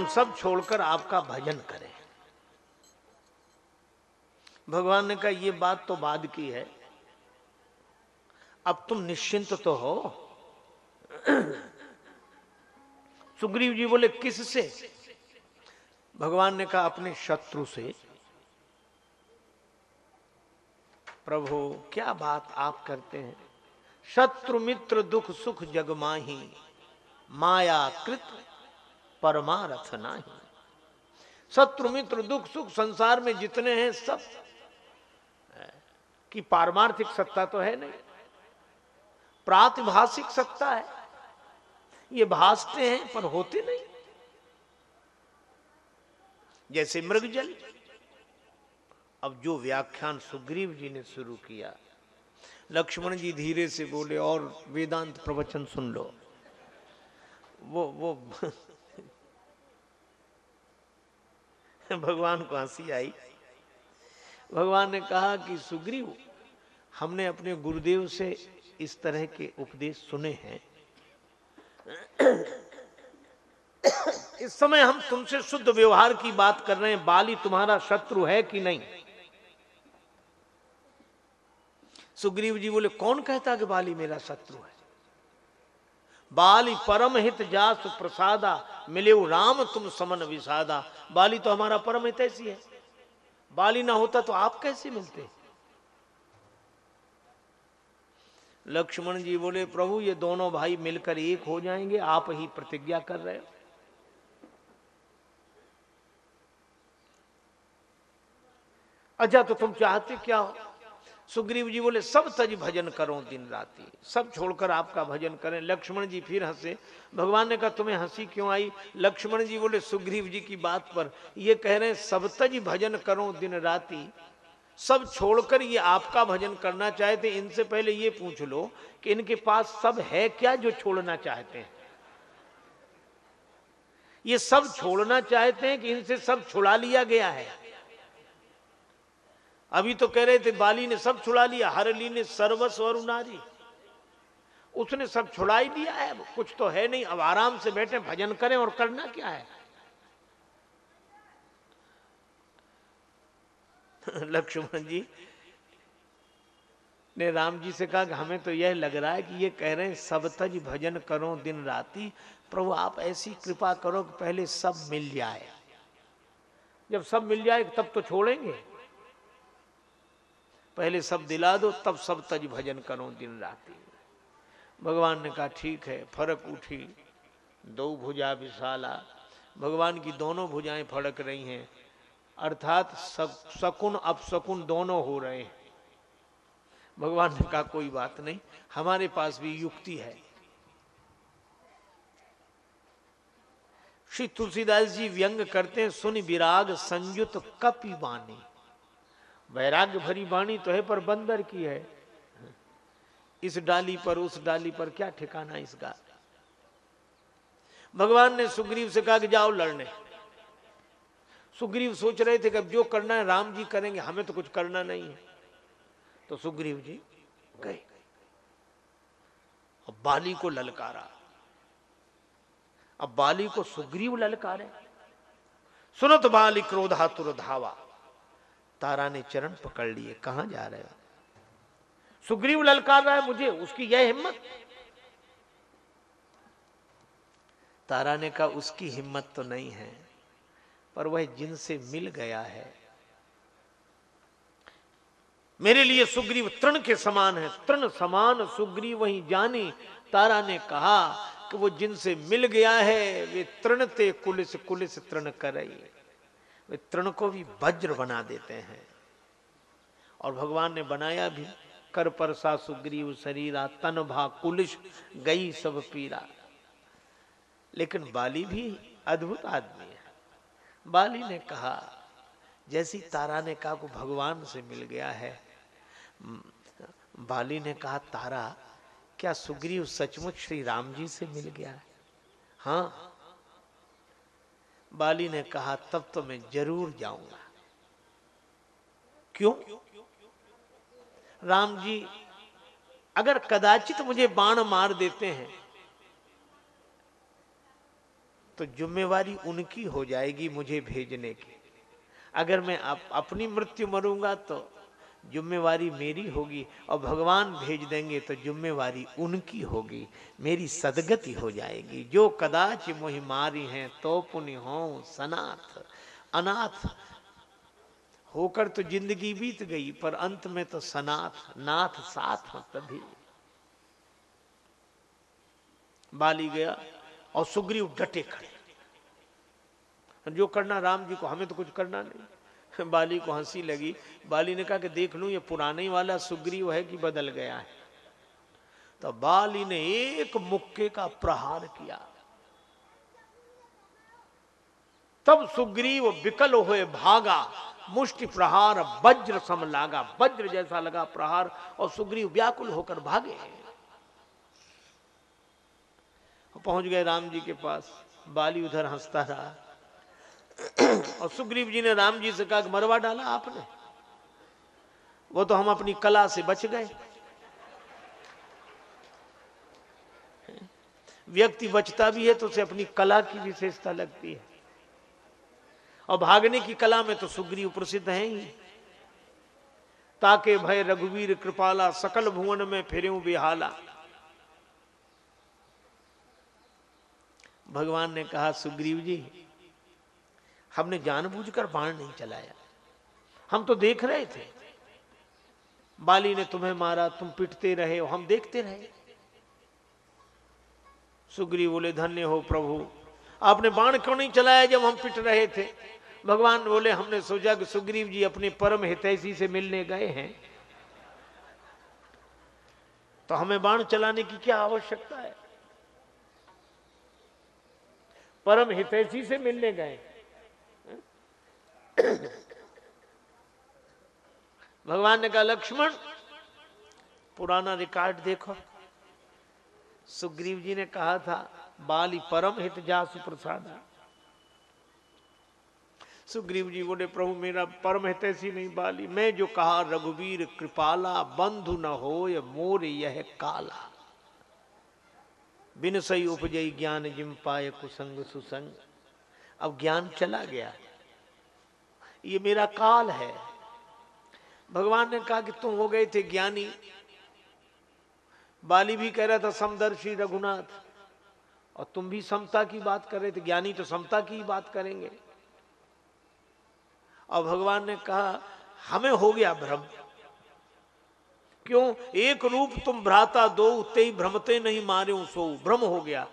हम सब छोड़कर आपका भजन करें। भगवान ने कहा, ये बात तो बाद की है। अब तुम निश्चिंत तो हो। सुग्रीव जी बोले, किससे? भगवान ने कहा, अपने शत्रु से। प्रभु, क्या बात आप करते हैं? शत्रु मित्र दुख सुख जगमाही माया कृत परमारथ नाही. शत्रु मित्र दुख सुख संसार में जितने हैं सब की पारमार्थिक सत्ता तो है नहीं, प्रातिभाषिक सत्ता है। ये भासते हैं पर होते नहीं। जैसे मृगजल, अब जो व्याख्यान सुग्रीव जी ने शुरू किया, लक्ष्मण जी धीरे से बोले, और वेदांत प्रवचन सुन लो। वो वो भगवान को हँसी आई। भगवान ने कहा कि, सुग्रीव, हमने अपने गुरुदेव से इस तरह के उपदेश सुने हैं। इस समय हम तुमसे शुद्ध व्यवहार की बात कर रहे हैं। बाली तुम्हारा शत्रु है कि नहीं? सुग्रीव जी बोले, कौन कहता कि बाली मेरा शत्रु है? बाली परम हित जास प्रसादा मिले राम तुम समन विसादा। बाली तो हमारा परम हित ऐसी है। बाली ना होता तो आप कैसे मिलते? लक्ष्मण जी बोले, प्रभु, ये दोनों भाई मिलकर एक हो जाएँगे, आप ही प्रतिज्ञा कर रहे हो। अच्छा तो तुम चाहते क्या हो? सुग्रीव जी बोले, सब तज भजन करो दिन राति। सब छोड़कर आपका भजन करें। लक्ष्मण जी फिर हंसे। भगवान ने कहा, तुम्हें हँसी क्यों आई? लक्ष्मण जी बोले, सुग्रीव जी की बात पर ये कह रहे हैं, सब तज भजन करो दिन राति। सब छोड़कर ये आपका भजन करना चाहते इनसे पहले ये पूछ लो कि इनके पास सब है क्या जो छोड़ना चाहते हैं? ये सब छोड़ना चाहते हैं कि इनसे सब छुड़ा लिया गया है। अभी तो कह रहे थे, बाली ने सब छुड़ा लिया, हरली ने सर्वस्व और नारी उसने सब छुड़ा ही दिया है, कुछ तो है नहीं, अब आराम से बैठे, भजन करें और करना क्या है? लक्ष्मण जी, ने राम जी से कहा कि हमें तो यह लग रहा है कि ये कह रहे हैं, सब तज भजन करो दिन राती, प्रभु आप ऐसी कृपा करो कि पहले सब मिल जाए। जब सब मिल जाए, तब तो छोड़ेंगे। पहले सब दिला दो, तब सब तज भजन करो दिन राति। भगवान ने कहा, ठीक है, फरक उठी। दो भुजा विशाला। भगवान की दोनों भुजाएँ फड़क रही हैं। अर्थात सकुन अपसकुन दोनों हो रहे हैं। भगवान ने कहा, कोई बात नहीं, हमारे पास भी युक्ति है। श्री तुलसीदास जी व्यंग करते हैं, सुन विराग संयुत कपि वैराग्य भरी वाणी तो है, पर बंदर की है। इस डाली पर, उस डाली पर क्या ठिकाना इसका भगवान ने सुग्रीव से कहा कि जाओ लड़ने। सुग्रीव सोच रहे थे कि अब जो करना है, राम जी करेंगे, हमें तो कुछ करना नहीं है। तो सुग्रीव जी गए। अब बाली को ललकारा। अब बाली को सुग्रीव ललकारे। सुनत बाली क्रोधातुर धावा। तारा ने चरण पकड़ लिए कहा जा रहे हो? सुग्रीव ललकार रहा है मुझे उसकी यह हिम्मत। तारा ने कहा उसकी हिम्मत तो नहीं है पर वह जिनसे मिल गया है मेरे लिए सुग्रीव तृण के समान है तृण समान सुग्रीव वही जानी। तारा ने कहा कि वो जिनसे मिल गया है वे तृण ते कुलिस कुलिस तृण कर। वे तृण को भी वज्र बना देते हैं। और भगवान ने बनाया भी, कर परसा सुग्रीव शरीरा, तन भा कुलिश, गई सब पीरा। लेकिन बाली भी अद्भुत आदमी है। बाली ने कहा, जैसी तारा ने कहा को भगवान से मिल गया है बाली ने कहा, तारा, क्या सुग्रीव सचमुच श्री राम जी से मिल गया है? हाँ बाली ने कहा तब तो मैं ज़रूर जाऊँगा। क्यों? राम जी अगर कदाचित मुझे बाण मार देते हैं तो जिम्मेवारी उनकी हो जाएगी मुझे भेजने की। अगर मैं अप, अपनी मृत्यु मरूँगा तो जिम्मेवारी मेरी होगी और भगवान भेज देंगे तो जिम्मेवारी उनकी होगी। मेरी सदगति हो जाएगी। जो कदाच मोहि मारी हैं तो पुण्य हो, सनाथ। अनाथ। होकर तो ज़िंदगी बीत गई, पर अंत में तो सनाथ, नाथ साथ तभी। बाली गया और सुग्रीव डटे खड़े। जो करना राम जी को, हमें तो कुछ करना नहीं। बाली को हँसी लगी। बाली ने कहा कि देख लू, ये पुराने वाला सुग्रीव है कि बदल गया है। तो बाली ने एक मुक्के का प्रहार किया। तब सुग्रीव विकल हुए भागा, मुष्टि प्रहार, वज्र सम लागा। वज्र जैसा लगा प्रहार और सुग्रीव व्याकुल होकर भागे। पहुँच गए राम जी के पास। बाली उधर हंसता रहा। और सुग्रीव जी ने राम जी से कहा कि मरवा डाला आपने। वो तो हम अपनी कला से बच गए। व्यक्ति बचता भी है तो उसे अपनी कला की विशेषता लगती है। और भागने की कला में तो सुग्रीव प्रसिद्ध है ही। ताके भय रघुवीर कृपाला, सकल भुवन में फिर बिहाला। भगवान ने कहा, सुग्रीव जी हमने जानबूझकर बाण नहीं चलाया। हम तो देख रहे थे। बाली ने तुम्हें मारा, तुम पिटते रहे हो, हम देखते रहे। सुग्रीव बोले, धन्य हो प्रभु। आपने बाण क्यों नहीं चलाया जब हम पिट रहे थे? भगवान बोले, हमने सोचा कि सुग्रीव जी अपने परम हितैषी से मिलने गए हैं। तो हमें बाण चलाने की क्या आवश्यकता है? परम हितैषी से मिलने गए भगवान ने कहा, लक्ष्मण, पुराना रिकॉर्ड देखो। सुग्रीव जी ने कहा था, बाली परम हित जा प्रसादा। सुग्रीव जी बोले, प्रभु, मेरा परम हितैषी नहीं बाली। मैं जो कहा, रघुवीर कृपाला, बंधु न हो मोर यह काला। बिन सही उपजई ज्ञान जिम पाए कुसंग सुसंग। अब ज्ञान चला गया। ये मेरा काल है। भगवान ने कहा कि तुम हो गए थे ज्ञानी। बाली भी कह रहा था समदर्शी रघुनाथ। और तुम भी समता की बात कर रहे थे, ज्ञानी तो समता की ही बात करेंगे। और भगवान ने कहा, हमें हो गया भ्रम। क्यों? एक रूप तुम भ्राता दो उतने ही भ्रमते नहीं मारे सो भ्रम हो गया।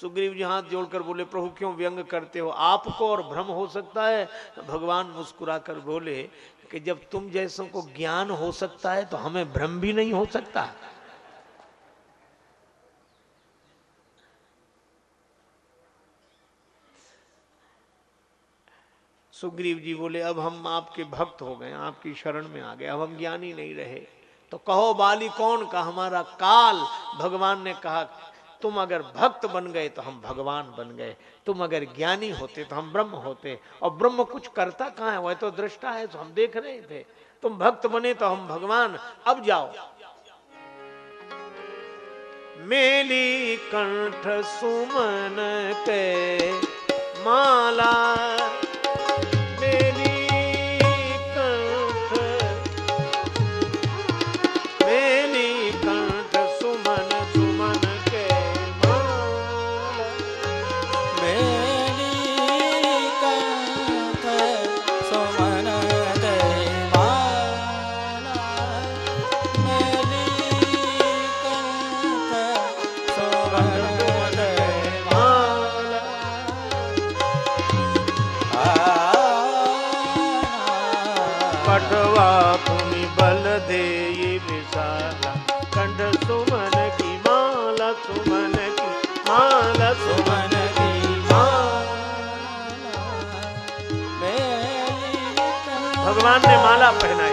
सुग्रीव जी हाथ जोड़कर बोले, प्रभु, क्यों व्यंग करते हो? आपको और भ्रम हो सकता है? भगवान मुस्कुराकर बोले कि जब तुम जैसों को ज्ञान हो सकता है तो हमें भ्रम भी नहीं हो सकता। सुग्रीव जी बोले, अब हम आपके भक्त हो गए, आपकी शरण में आ गए, अब हम ज्ञानी नहीं रहे। तो कहो, बाली कौन का? हमारा काल। भगवान ने कहा तुम अगर भक्त बन गए तो हम भगवान बन गए। तुम अगर ज्ञानी होते तो हम ब्रह्म होते। और ब्रह्म कुछ करता कहाँ है? वह तो दृष्टा है तो हम देख रहे थे। तुम भक्त बने तो हम भगवान। अब जाओ। मेली कंठ सुमन के माला भगवान ने माला पहनाई।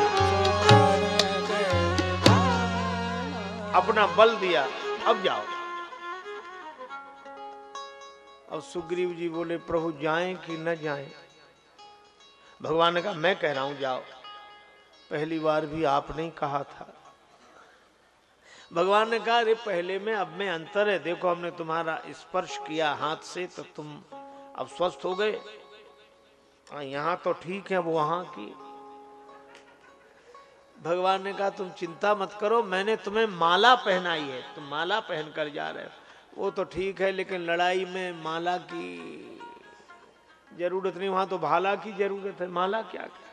अपना बल दिया अब जाओ। अब सुग्रीव जी बोले प्रभु जाएँ कि न जाएँ? भगवान ने कहा मैं कह रहा हूँ जाओ। पहली बार भी आपने कहा था। भगवान ने कहा अरे पहले में अब में अंतर है। देखो हमने तुम्हारा स्पर्श किया हाथ से तो तुम अब स्वस्थ हो गए। हाँ, यहाँ तो ठीक है वो वहाँ की भगवान ने कहा, तुम चिंता मत करो, मैंने तुम्हें माला पहनाई है, तुम माला पहन कर जा रहे हो। वो तो ठीक है, लेकिन लड़ाई में माला की ज़रूरत नहीं, वहाँ तो भाला की ज़रूरत है, माला क्या क्या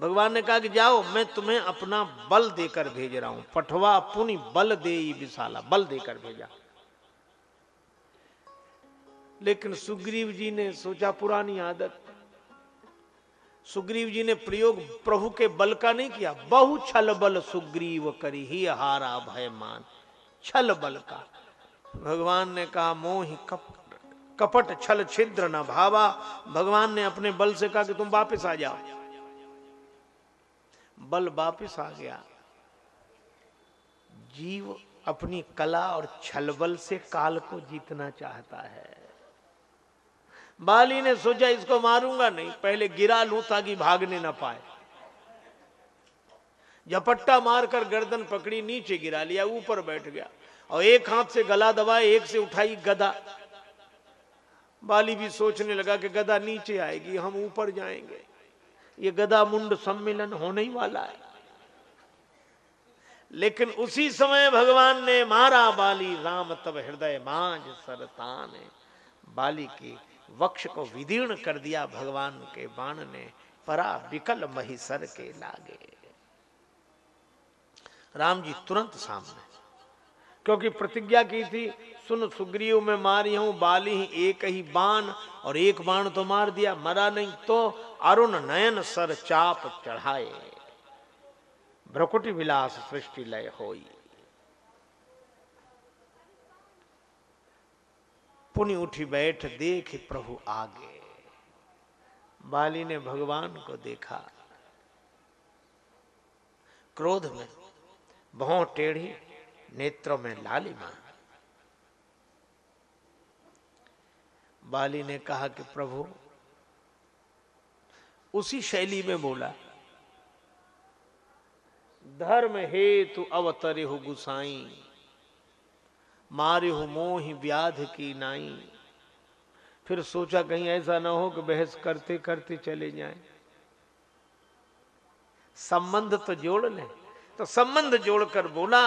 भगवान ने कहा कि जाओ, मैं तुम्हें अपना बल देकर भेज रहा हूँ, पठवा पुनि बल दे विशाला, बल देकर भेजा। लेकिन सुग्रीव जी ने सोचा, पुरानी आदत सुग्रीव जी ने प्रयोग प्रभु के बल का नहीं किया। बहु छल बल सुग्रीव करी ही हारा भय मान छल बल का। भगवान ने कहा, मोहि कप, कपट छल छिद्र न भावा। भगवान ने अपने बल से कहा कि तुम वापस आ जाओ। बल वापस आ गया। जीव अपनी कला और छल बल से काल को जीतना चाहता है। बाली ने सोचा, इसको मारूँगा नहीं। पहले गिरा लू ताकि भागने ना पाए। झपट्टा मारकर गर्दन पकड़ी, नीचे गिरा लिया, ऊपर बैठ गया। और एक हाथ से गला दबाए एक से उठाई गदा। बाली भी सोचने लगा कि गदा नीचे आएगी, हम ऊपर जाएँगे। ये गदा मुंड सम्मेलन होने ही वाला है। लेकिन उसी समय भगवान ने मारा बाली, राम तब हृदय मांझ सरतान। बाली की वक्ष को विदीर्ण कर दिया भगवान के बाण ने, परा विकल महिसर के लागे। राम जी तुरंत सामने, क्योंकि प्रतिज्ञा की थी, सुन सुग्रीव में मारी हूँ, बाली ही एक ही बाण, और एक बाण तो मार दिया, मरा नहीं तो अरुण नयन सर चाप चढ़ाए। भ्रकुटी विलास सृष्टि लय होई। पुण्य उठी बैठ देख प्रभु आगे। बाली ने भगवान को देखा। क्रोध में बहु टेढ़ी, नेत्रों में लालिमा। बाली ने कहा कि प्रभु, उसी शैली में बोला, धर्म हे हेतु अवतरे हो गुसाई। मारे हो मोह व्याध की नाई। फिर सोचा कहीं ऐसा ना हो कि बहस करते करते चले जाए। संबंध तो जोड़ लें। तो संबंध जोड़कर बोला,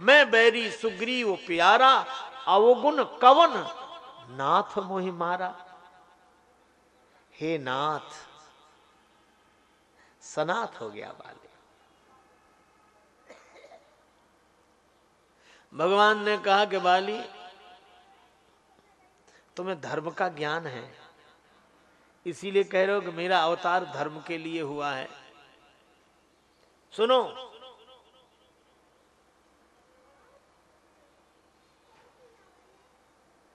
मैं बैरी सुग्रीव प्यारा, अवगुण कवन, नाथ मोहि मारा। हे नाथ, सनाथ हो गया बाले भगवान ने कहा कि बाली, तुम्हें धर्म का ज्ञान है। इसीलिए कह रहे हो कि मेरा अवतार धर्म के लिए हुआ है। सुनो,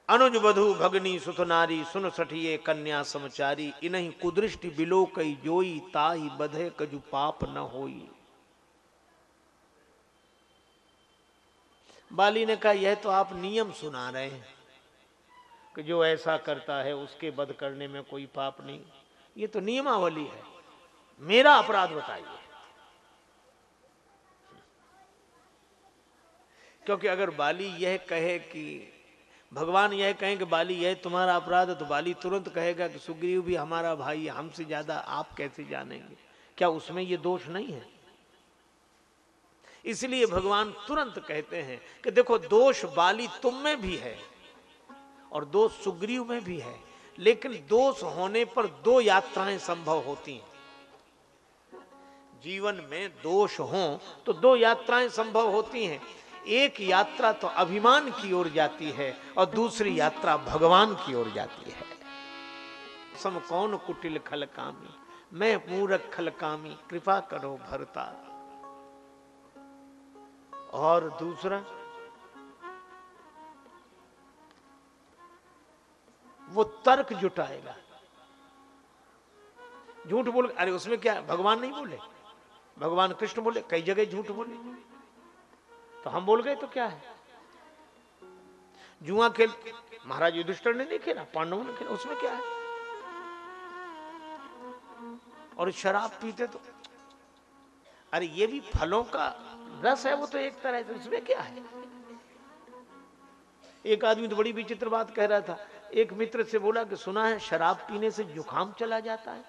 अनुज बधु भगनी सुत नारी, सुन सठिए कन्या समचारी, इन्हीं कुदृष्टि बिलो कई जोई, ताही बधे कजु पाप न होई। बाली ने कहा, यह तो आप नियम सुना रहे हैं कि जो ऐसा करता है, उसके बध करने में कोई पाप नहीं। ये तो नियमावली है। मेरा अपराध बताइए। क्योंकि अगर बाली यह कहे कि, भगवान यह कहें कि बाली, यह तुम्हारा अपराध है तो बाली तुरंत कहेगा कि, सुग्रीव भी हमारा भाई, हमसे ज़्यादा आप कैसे जानेंगे? क्या उसमें ये दोष नहीं है? इसलिए भगवान तुरंत कहते हैं कि देखो दोष बाली तुम में भी है और दोष सुग्रीव में भी है, लेकिन दोष होने पर दो यात्राएँ संभव होती हैं। जीवन में दोष हो तो दो यात्राएँ संभव होती हैं। एक यात्रा तो अभिमान की ओर जाती है और दूसरी यात्रा भगवान की ओर जाती है। सम कौन कुटिल खलकामी, मैं मूरख खल कामी कृपा करो भरता। और दूसरा, वो तर्क जुटाएगा। झूठ बोल, अरे उसमें क्या, भगवान नहीं बोले? भगवान कृष्ण बोले, कई जगह झूठ बोले। तो हम बोल गए तो क्या है? जुआ खेल, महाराज युधिष्ठर ने नहीं खेला, पांडवों ने खेला, उसमें क्या है? और शराब पीते तो अरे ये भी फलों का रस है वो तो एक तरह से, उसमें क्या है? एक आदमी तो बड़ी विचित्र बात कह रहा था। एक मित्र से बोला कि सुना है, शराब पीने से जुकाम चला जाता है?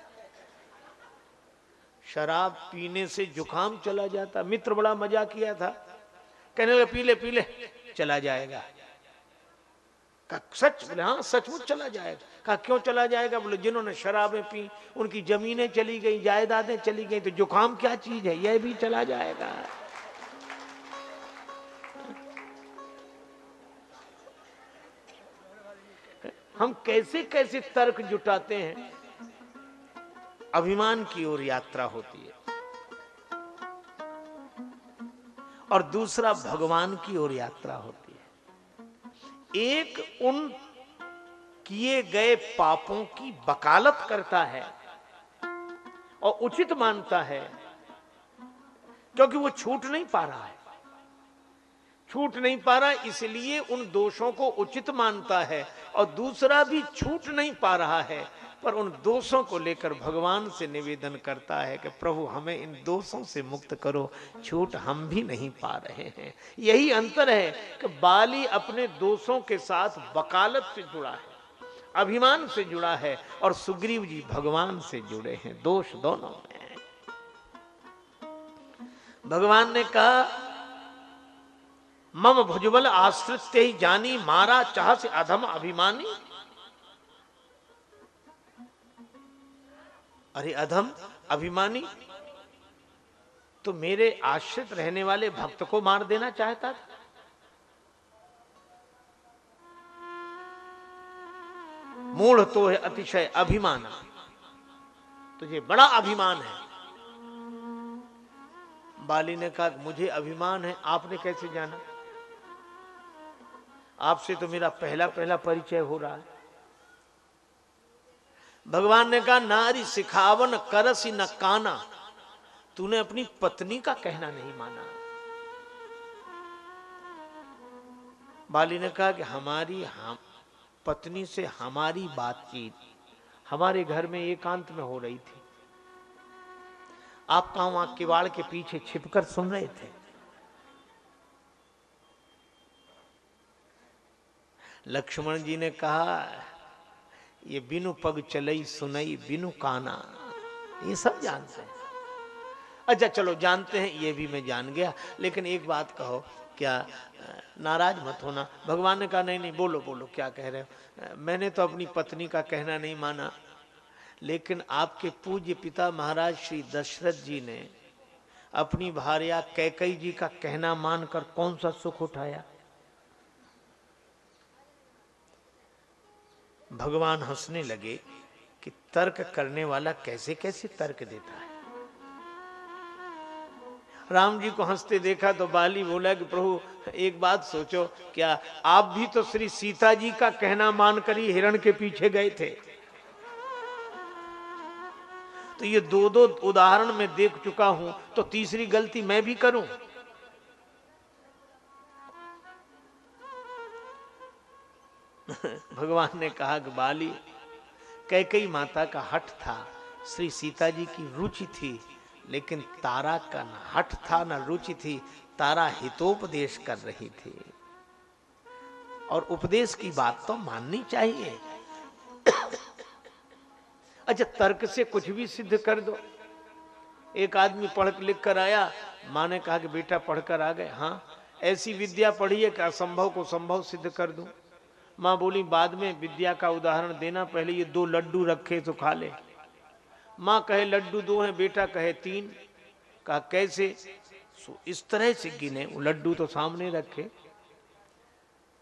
शराब पीने से जुकाम चला जाता। मित्र बड़ा मज़ा किया था। कहने लगा, पी ले पी ले, चला जाएगा। सच? बोले हाँ सचमुच चला जाएगा। कहा, क्यों चला जाएगा? बोले, जिन्होंने शराबें पी, उनकी जमीनें चली गई, जायदादें चली गई तो जुकाम क्या चीज़ है? यह भी चला जाएगा। हम कैसे कैसे तर्क जुटाते हैं? अभिमान की ओर यात्रा होती है। और दूसरा, भगवान की ओर यात्रा होती है। एक उन किए गए पापों की वकालत करता है और उचित मानता है, क्योंकि वो छूट नहीं पा रहा है। छूट नहीं पा रहा, इसलिए उन दोषों को उचित मानता है। और दूसरा भी छूट नहीं पा रहा है, पर उन दोषों को लेकर भगवान से निवेदन करता है कि प्रभु, हमें इन दोषों से मुक्त करो, छूट हम भी नहीं पा रहे हैं। यही अंतर है कि बाली अपने दोषों के साथ वकालत से जुड़ा है, अभिमान से जुड़ा है और सुग्रीव जी भगवान से जुड़े हैं, दोष दोनों में भगवान ने कहा मम भुजबल आश्रित ही जानी, मारा चाह से अधम अभिमानी। अरे अधम अभिमानी तो मेरे आश्रित रहने वाले भक्त को मार देना चाहता था। मूढ़ तो है अतिशय अभिमान। तुझे बड़ा अभिमान है। बाली ने कहा, मुझे अभिमान है, आपने कैसे जाना? आपसे तो मेरा पहला पहला परिचय हो रहा है। भगवान ने कहा, नारी सिखावन करसी न काना। तूने अपनी पत्नी का कहना नहीं माना। बाली ने कहा कि हमारी, हम, पत्नी से हमारी बातचीत हमारे घर में एकांत में हो रही थी। आप कहा वहाँ किवाड़ के पीछे छिपकर सुन रहे थे। लक्ष्मण जी ने कहा, ये बिनु पग चलई सुनई, बिनु काना। ये सब जानते हैं। अच्छा चलो, जानते हैं, ये भी मैं जान गया। लेकिन एक बात कहो, क्या नाराज़ मत होना। भगवान ने कहा, नहीं नहीं, बोलो बोलो, क्या कह रहे हो? मैंने तो अपनी पत्नी का कहना नहीं माना। लेकिन आपके पूज्य पिता महाराज श्री दशरथ जी ने अपनी भार्या कैकई जी का कहना मानकर कौन सा सुख उठाया? भगवान हंसने लगे कि तर्क करने वाला कैसे कैसे तर्क देता है। राम जी को हँसते देखा तो बाली बोला कि प्रभु, एक बात सोचो, क्या आप भी तो श्री सीता जी का कहना मानकर ही हिरण के पीछे गए थे? तो ये दो दो उदाहरण में देख चुका हूँ तो तीसरी गलती मैं भी करूँ? भगवान ने कहा कि बाली कैकई माता का हट था। श्री सीता जी की रुचि थी, लेकिन तारा का न हट था, न रुचि थी, तारा हितोपदेश कर रही थी। और उपदेश की बात तो माननी चाहिए। अच्छा तर्क से कुछ भी सिद्ध कर दो। एक आदमी पढ़ लिख कर आया, माँ ने कहा कि बेटा पढ़कर आ गए। हाँ ऐसी विद्या पढ़ी है कि असंभव को संभव सिद्ध कर दूँ। माँ बोली, बाद में विद्या का उदाहरण देना, पहले ये दो लड्डू रखे तो खा ले। माँ कहे, लड्डू दो हैं, बेटा कहे तीन। कहा, कैसे? सो, इस तरह से गिने, वो लड्डू तो सामने रखे।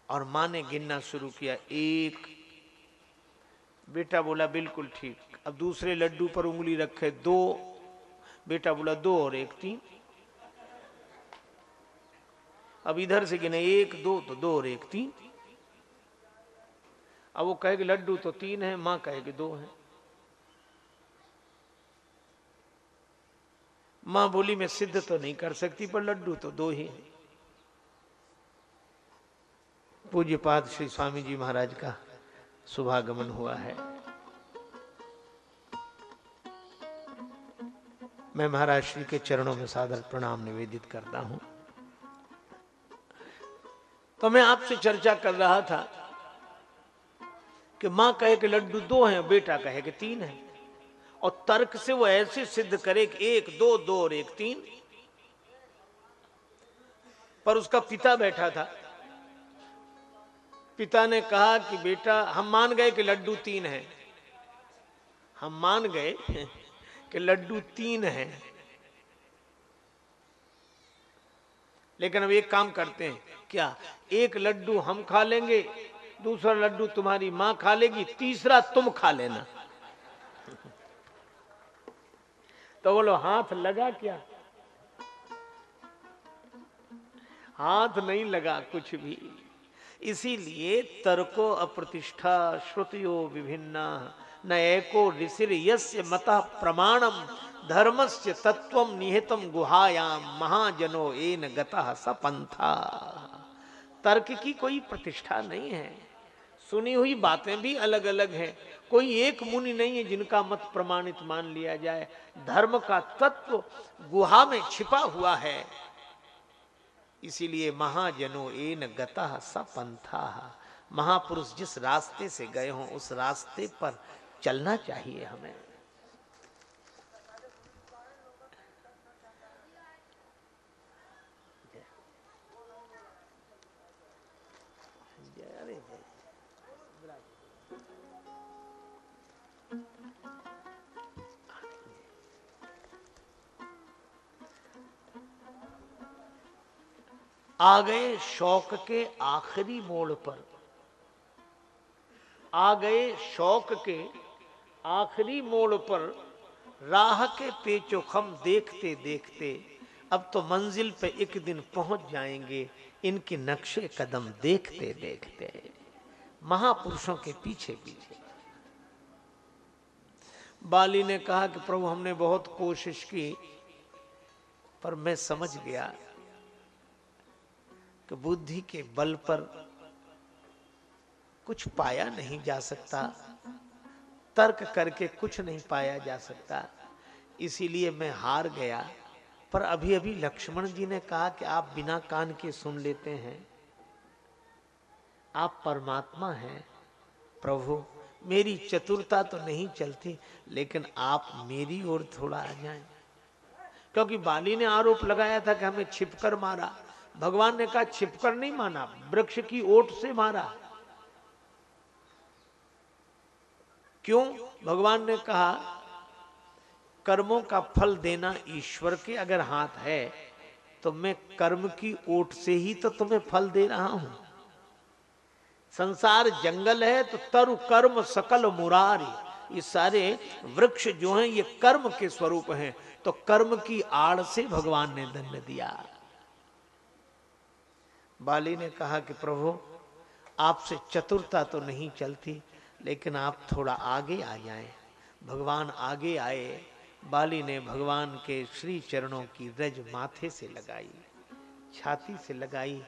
और माँ ने गिनना शुरू किया, एक। बेटा बोला, बिल्कुल ठीक। अब दूसरे लड्डू पर उंगली रखे, दो। बेटा बोला, दो और एक, तीन। अब इधर से गिने, एक, दो। तो दो और एक, तीन। अब वो कहेगी, लड्डू तो तीन है, माँ कहेगी, दो है. माँ बोली, मैं सिद्ध तो नहीं कर सकती, पर लड्डू तो दो ही है. पूज्यपाद श्री स्वामी जी महाराज का शुभागमन हुआ है। मैं महाराज श्री के चरणों में सादर प्रणाम निवेदित करता हूँ। तो मैं आपसे चर्चा कर रहा था कि माँ कहे कि लड्डू दो हैं, बेटा कहे कि तीन है। और तर्क से वो ऐसे सिद्ध करे कि एक, दो दो और एक, तीन। पर उसका पिता बैठा था। पिता ने कहा कि बेटा, हम मान गए कि लड्डू तीन है। हम मान गए कि लड्डू तीन है। लेकिन अब एक काम करते हैं। क्या? एक लड्डू हम खा लेंगे दूसरा लड्डू तुम्हारी माँ खा लेगी, तीसरा तुम खा लेना। तो बोलो, हाथ लगा क्या? हाथ नहीं लगा कुछ भी। इसीलिए तर्को अप्रतिष्ठा श्रुतियो विभिन्न, न एको ऋषिर यस्य मत प्रमाणम, धर्मस्य तत्व निहितम गुहायाम, महाजनो एन गतः सपंथा तर्क की कोई प्रतिष्ठा नहीं है। सुनी हुई बातें भी अलग अलग हैं। कोई एक मुनि नहीं है जिनका मत प्रमाणित मान लिया जाए। धर्म का तत्व गुहा में छिपा हुआ है। इसीलिए महाजनो एन गता स पंथा महापुरुष जिस रास्ते से गए हों, उस रास्ते पर चलना चाहिए हमें। आ गए शौक के आखिरी मोड़ पर। आ गए शौक के आखिरी मोड़ पर राह के पेचोखम देखते देखते अब तो मंजिल पे एक दिन पहुँच जाएँगे इनके नक्शे कदम देखते देखते। महापुरुषों के पीछे पीछे। बाली ने कहा कि प्रभु हमने बहुत कोशिश की, पर मैं समझ गया कि बुद्धि के बल पर कुछ पाया नहीं जा सकता। तर्क करके कुछ नहीं पाया जा सकता। इसीलिए मैं हार गया। पर अभी अभी लक्ष्मण जी ने कहा कि आप बिना कान के सुन लेते हैं। आप परमात्मा हैं, प्रभु। मेरी चतुरता तो नहीं चलती, लेकिन आप मेरी ओर थोड़ा आ जाएँ। क्योंकि बाली ने आरोप लगाया था कि हमें छिपकर मारा। भगवान ने कहा छिपकर नहीं माना, वृक्ष की ओट से मारा। क्यों? भगवान ने कहा, कर्मों का फल देना ईश्वर के अगर हाथ है तो मैं कर्म की ओट से ही तो तुम्हें फल दे रहा हूँ। संसार जंगल है तो तरु कर्म सकल मुरारी। ये सारे वृक्ष जो हैं, ये कर्म के स्वरूप हैं। तो कर्म की आड़ से भगवान ने दंड दिया। बाली ने कहा कि प्रभु, आपसे चतुरता तो नहीं चलती, लेकिन आप थोड़ा आगे आ जाएँ। भगवान आगे आए, बाली ने भगवान के श्री चरणों की रज माथे से लगाई, छाती से लगाई,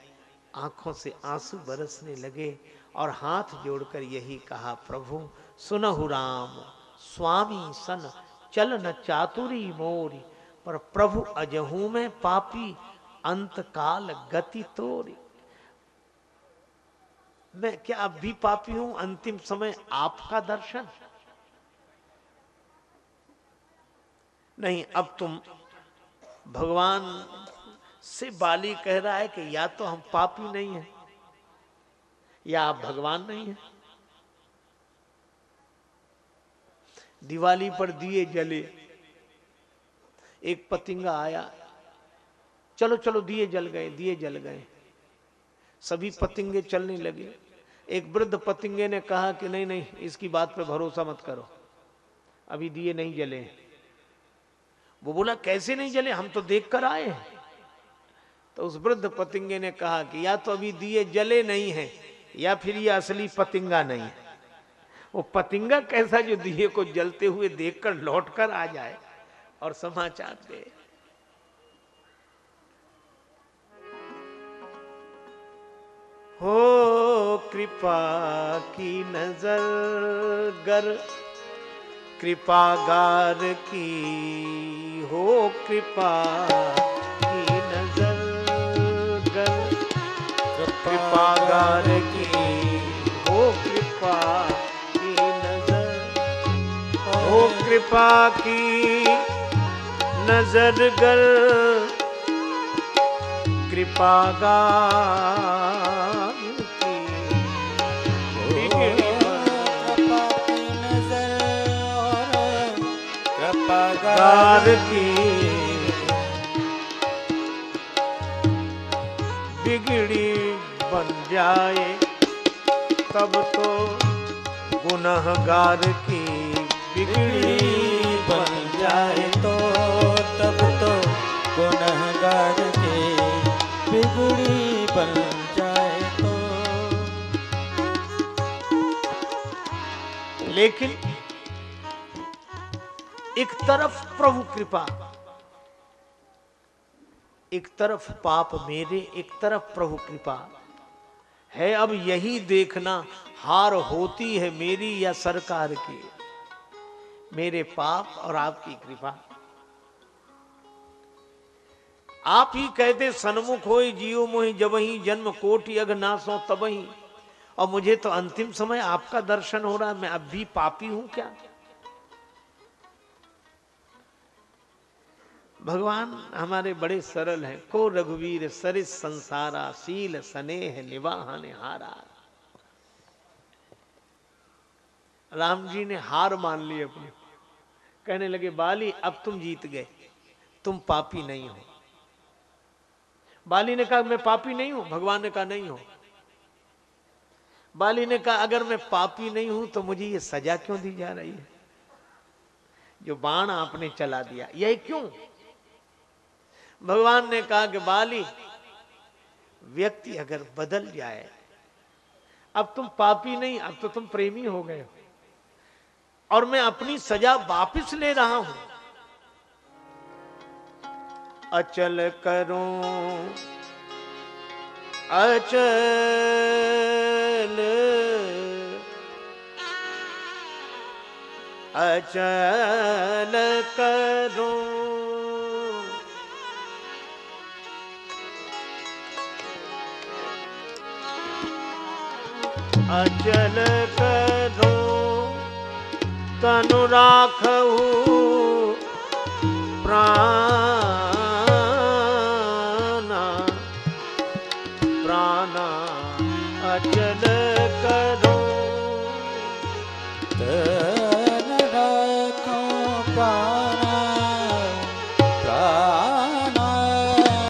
आँखों से आँसू बरसने लगे और हाथ जोड़कर यही कहा, प्रभु, सुनहु राम, स्वामी सन चल न चातुरी मोरी, पर प्रभु अजहू में पापी अंत काल गति तोरी। मैं क्या अब भी पापी हूँ? अंतिम समय आपका दर्शन। नहीं, अब तुम भगवान से बाली कह रहा है कि या तो हम पापी नहीं है, या आप भगवान नहीं है। दिवाली पर दिए जले, एक पतिंगा आया चलो चलो दिए जल गए दिए जल गए। सभी पतिंगे चलने लगे। एक वृद्ध पतिंगे ने कहा कि नहीं नहीं इसकी बात पर भरोसा मत करो। अभी दिए नहीं जले। वो बोला कैसे नहीं जले? हम तो देख कर आए हैं। तो उस वृद्ध पतिंगे ने कहा कि या तो अभी दिए जले नहीं है या फिर ये असली पतिंगा नहीं है। वो पतिंगा कैसा जो दिए को जलते हुए देखकर लौटकर आ जाए और समाचार दे? हो कृपा की नज़र गर। कृपागार की हो कृपा की नज़र गर। कृपागार की हो कृपा की नज़र। हो कृपा की नज़र गर। कृपागार गुनहगार की बिगड़ी बन जाए तो तब तो गुनहगार के बिगड़ी बन जाए तो। लेकिन एक तरफ़ प्रभु कृपा, एक तरफ़ पाप मेरे, एक तरफ़ प्रभु कृपा। है, अब यही देखना हार होती है मेरी या सरकार की। मेरे पाप और आपकी कृपा। आप ही कहते, सन्मुख हो जियो मोहि, जब ही जन्म कोटि अघ नासो, तब ही। और मुझे तो अंतिम समय आपका दर्शन हो रहा है, मैं अब भी पापी हूँ क्या? भगवान हमारे बड़े सरल हैं। को रघुवीर सरिस संसारा, सील स्नेह निवाहन हारा। राम जी ने हार मान ली अपनी। कहने लगे, बाली, अब तुम जीत गए। तुम पापी नहीं हो। बाली ने कहा, मैं पापी नहीं हूँ, भगवान ने कहा, नहीं हो। बाली ने कहा, अगर मैं पापी नहीं हूँ तो मुझे ये सजा क्यों दी जा रही है? जो बाण आपने चला दिया, यह क्यों? भगवान ने कहा कि, बाली, व्यक्ति अगर बदल जाए, अब तुम पापी नहीं, अब तो तुम प्रेमी हो गए हो। और मैं अपनी सजा वापिस ले रहा हूँ। अचल करो अचल अचल करो। अचल तनु राखू प्राणा